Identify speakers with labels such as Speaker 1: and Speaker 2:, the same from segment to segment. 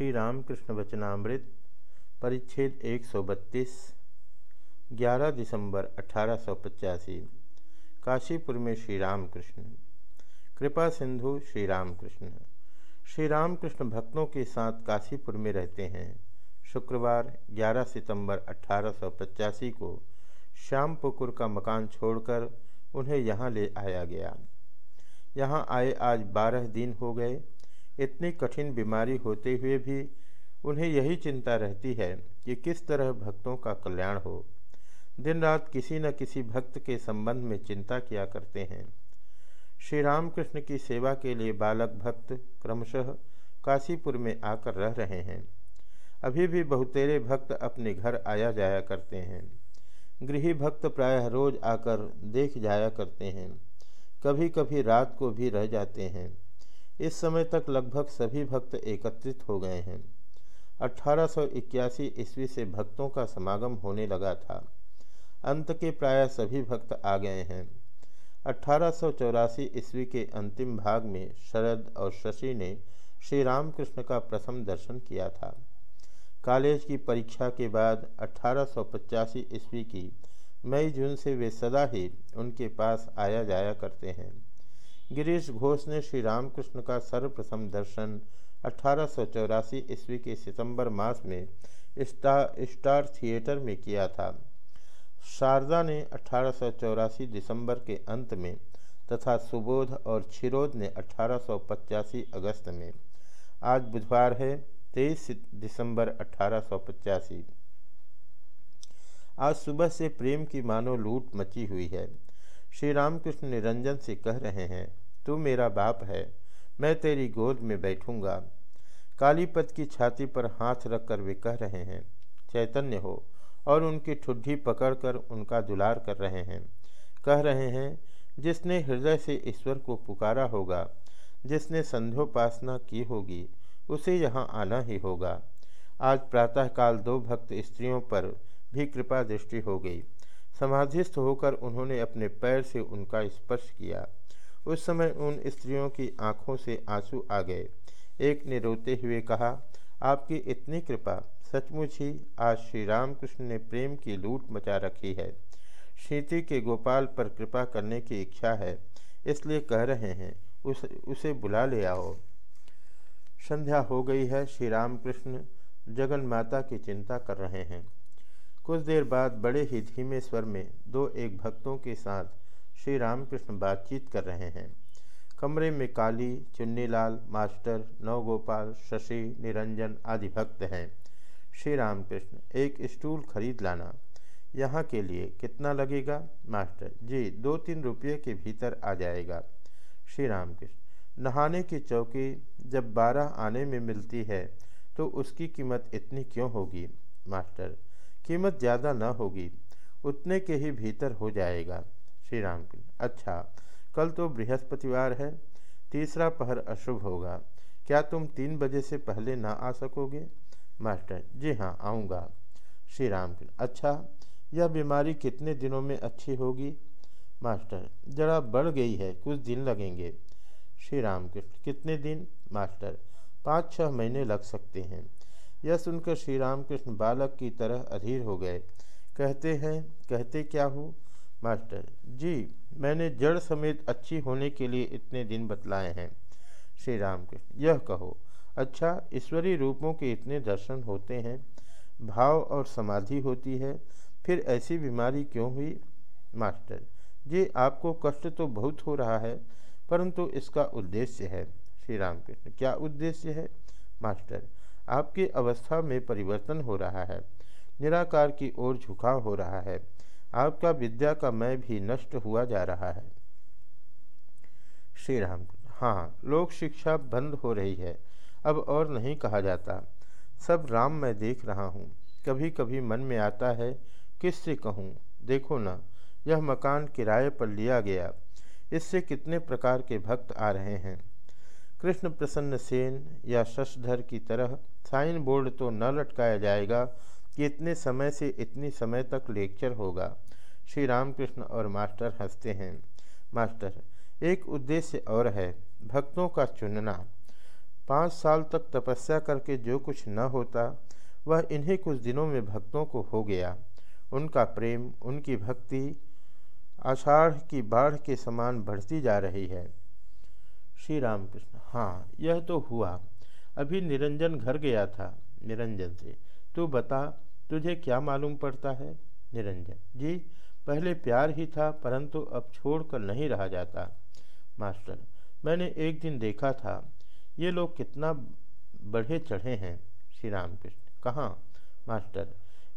Speaker 1: श्री रामकृष्ण वचनामृत, परिच्छेद 132 11 दिसंबर अठारह सौ पचासी, काशीपुर में श्री रामकृष्ण कृपा सिंधु श्री रामकृष्ण श्री रामकृष्ण भक्तों के साथ काशीपुर में रहते हैं। शुक्रवार 11 सितंबर अठारह को श्यामपुकुर का मकान छोड़कर उन्हें यहाँ ले आया गया। यहाँ आए आज बारह दिन हो गए। इतनी कठिन बीमारी होते हुए भी उन्हें यही चिंता रहती है कि किस तरह भक्तों का कल्याण हो। दिन रात किसी न किसी भक्त के संबंध में चिंता किया करते हैं। श्री रामकृष्ण की सेवा के लिए बालक भक्त क्रमशः काशीपुर में आकर रह रहे हैं। अभी भी बहुतेरे भक्त अपने घर आया जाया करते हैं। गृह भक्त प्रायः रोज आकर देख जाया करते हैं। कभी कभी रात को भी रह जाते हैं। इस समय तक लगभग सभी भक्त एकत्रित हो गए हैं। अठारह सौ इक्यासी ईस्वी से भक्तों का समागम होने लगा था। अंत के प्राय सभी भक्त आ गए हैं। अठारह सौ चौरासी ईस्वी के अंतिम भाग में शरद और शशि ने श्री रामकृष्ण का प्रथम दर्शन किया था। कॉलेज की परीक्षा के बाद अठारह सौ पचासी ईस्वी की मई जून से वे सदा ही उनके पास आया जाया करते हैं। गिरीश घोष ने श्री रामकृष्ण का सर्वप्रथम दर्शन अठारह सौ चौरासी ईस्वी के सितंबर मास में स्टार स्टार थिएटर में किया था। शारदा ने अठारह सौ चौरासी दिसंबर के अंत में तथा सुबोध और छिरोद ने अठारह सौ पचासी अगस्त में। आज बुधवार है 23 दिसंबर अठारह सौ पचासी। आज सुबह से प्रेम की मानो लूट मची हुई है। श्री रामकृष्ण निरंजन से कह रहे हैं तू मेरा बाप है, मैं तेरी गोद में बैठूँगा। कालीपत की छाती पर हाथ रखकर वे कह रहे हैं, चैतन्य हो, और उनकी ठुड्ढी पकड़कर उनका दुलार कर रहे हैं। कह रहे हैं, जिसने हृदय से ईश्वर को पुकारा होगा, जिसने संध्योपासना की होगी, उसे यहाँ आना ही होगा। आज प्रातःकाल दो भक्त स्त्रियों पर भी कृपा दृष्टि हो गई। समाधिस्थ होकर उन्होंने अपने पैर से उनका स्पर्श किया। उस समय उन स्त्रियों की आँखों से आँसू आ गए। एक ने रोते हुए कहा, आपकी इतनी कृपा। सचमुच ही आज श्री रामकृष्ण ने प्रेम की लूट मचा रखी है। शीति के गोपाल पर कृपा करने की इच्छा है, इसलिए कह रहे हैं, उस, उसे बुला ले आओ। संध्या हो गई है, श्री रामकृष्ण जगन माता की चिंता कर रहे हैं। कुछ देर बाद बड़े ही धीमे स्वर में दो एक भक्तों के साथ श्री रामकृष्ण बातचीत कर रहे हैं। कमरे में काली, चुन्नीलाल, मास्टर, नवगोपाल, शशि, निरंजन आदि भक्त हैं। श्री रामकृष्ण एक स्टूल खरीद लाना। यहाँ के लिए कितना लगेगा? मास्टर, जी दो तीन रुपये के भीतर आ जाएगा। श्री रामकृष्ण नहाने की चौकी जब बारह आने में मिलती है तो उसकी कीमत इतनी क्यों होगी? मास्टर, कीमत ज़्यादा न होगी, उतने के ही भीतर हो जाएगा। श्री राम अच्छा कल तो बृहस्पतिवार है, तीसरा पहर अशुभ होगा। क्या तुम तीन बजे से पहले ना आ सकोगे? मास्टर, जी हाँ आऊँगा। श्री राम अच्छा यह बीमारी कितने दिनों में अच्छी होगी? मास्टर, जरा बढ़ गई है, कुछ दिन लगेंगे। श्री राम कृष्ण कितने दिन? मास्टर, पाँच छः महीने लग सकते हैं। यह सुनकर श्री रामकृष्ण बालक की तरह अधीर हो गए। कहते हैं, कहते क्या हो? मास्टर, जी, मैंने जड़ समेत अच्छी होने के लिए इतने दिन बतलाए हैं। श्री राम के यह कहो अच्छा ईश्वरीय रूपों के इतने दर्शन होते हैं, भाव और समाधि होती है, फिर ऐसी बीमारी क्यों हुई? मास्टर, जी, आपको कष्ट तो बहुत हो रहा है, परंतु इसका उद्देश्य है। श्री राम कृष्ण क्या उद्देश्य है? मास्टर, आपकी अवस्था में परिवर्तन हो रहा है, निराकार की ओर झुकाव हो रहा है आपका विद्या का मैं भी नष्ट हुआ जा रहा है। श्री राम हाँ लोक शिक्षा बंद हो रही है। अब और नहीं कहा जाता। सब राम मैं देख रहा हूँ। कभी कभी मन में आता है, किससे कहूँ? देखो ना, यह मकान किराए पर लिया गया। इससे कितने प्रकार के भक्त आ रहे हैं। कृष्ण प्रसन्न सेन या शशधर की तरह साइन बोर्ड तो न लटकाया जाएगा कि इतने समय से इतनी समय तक लेक्चर होगा। श्री रामकृष्ण और मास्टर हँसते हैं। मास्टर, एक उद्देश्य और है भक्तों का चुनना। पाँच साल तक तपस्या करके जो कुछ न होता, वह इन्हीं कुछ दिनों में भक्तों को हो गया। उनका प्रेम, उनकी भक्ति, आषाढ़ की बाढ़ के समान बढ़ती जा रही है। श्री रामकृष्ण हाँ यह तो हुआ। अभी निरंजन घर गया था। निरंजन से, तू बता तुझे क्या मालूम पड़ता है? निरंजन। जी, पहले प्यार ही था, परंतु अब छोड़कर नहीं रहा जाता। मास्टर, मैंने एक दिन देखा था, ये लोग कितना बढ़े चढ़े हैं श्री रामकृष्ण कहाँ? मास्टर,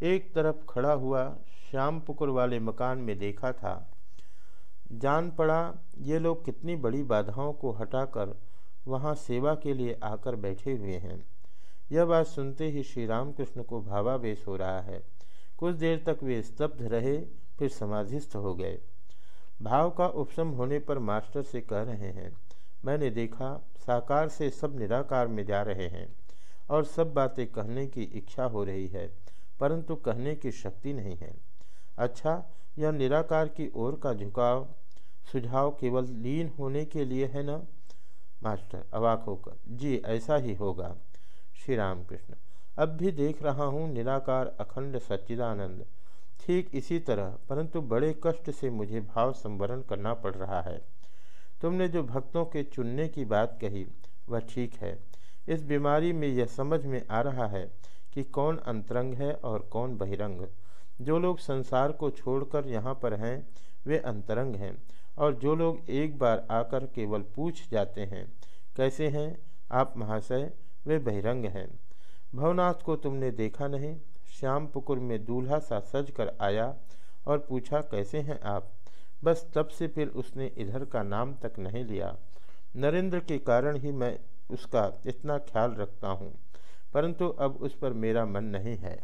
Speaker 1: एक तरफ़ खड़ा हुआ श्याम पुकुर वाले मकान में देखा था। जान पड़ा, ये लोग कितनी बड़ी बाधाओं को हटाकर वहाँ सेवा के लिए आकर बैठे हुए हैं। यह बात सुनते ही श्री रामकृष्ण को भावावेश हो रहा है। कुछ देर तक वे स्तब्ध रहे, फिर समाधिस्थ हो गए। भाव का उपशम होने पर मास्टर से कह रहे हैं, मैंने देखा, साकार से सब निराकार में जा रहे हैं और सब बातें कहने की इच्छा हो रही है, परंतु कहने की शक्ति नहीं है। अच्छा यह निराकार की ओर का झुकाव, सुझाव केवल लीन होने के लिए है ना? मास्टर, अवाक होकर, जी, ऐसा ही होगा। श्री राम कृष्ण अब भी देख रहा हूँ निराकार अखंड सच्चिदानंद। ठीक इसी तरह, परंतु बड़े कष्ट से मुझे भाव संवरण करना पड़ रहा है। तुमने जो भक्तों के चुनने की बात कही, वह ठीक है। इस बीमारी में यह समझ में आ रहा है कि कौन अंतरंग है और कौन बहिरंग। जो लोग संसार को छोड़कर यहाँ पर हैं, वे अंतरंग हैं, और जो लोग एक बार आकर केवल पूछ जाते हैं, कैसे हैं आप महाशय? वे बहिरंग हैं। भवनाथ को तुमने देखा नहीं। श्याम पुकुर में दूल्हा सा सज कर आया और पूछा, कैसे हैं आप? बस तब से फिर उसने इधर का नाम तक नहीं लिया। नरेंद्र के कारण ही मैं उसका इतना ख्याल रखता हूँ, परंतु अब उस पर मेरा मन नहीं है।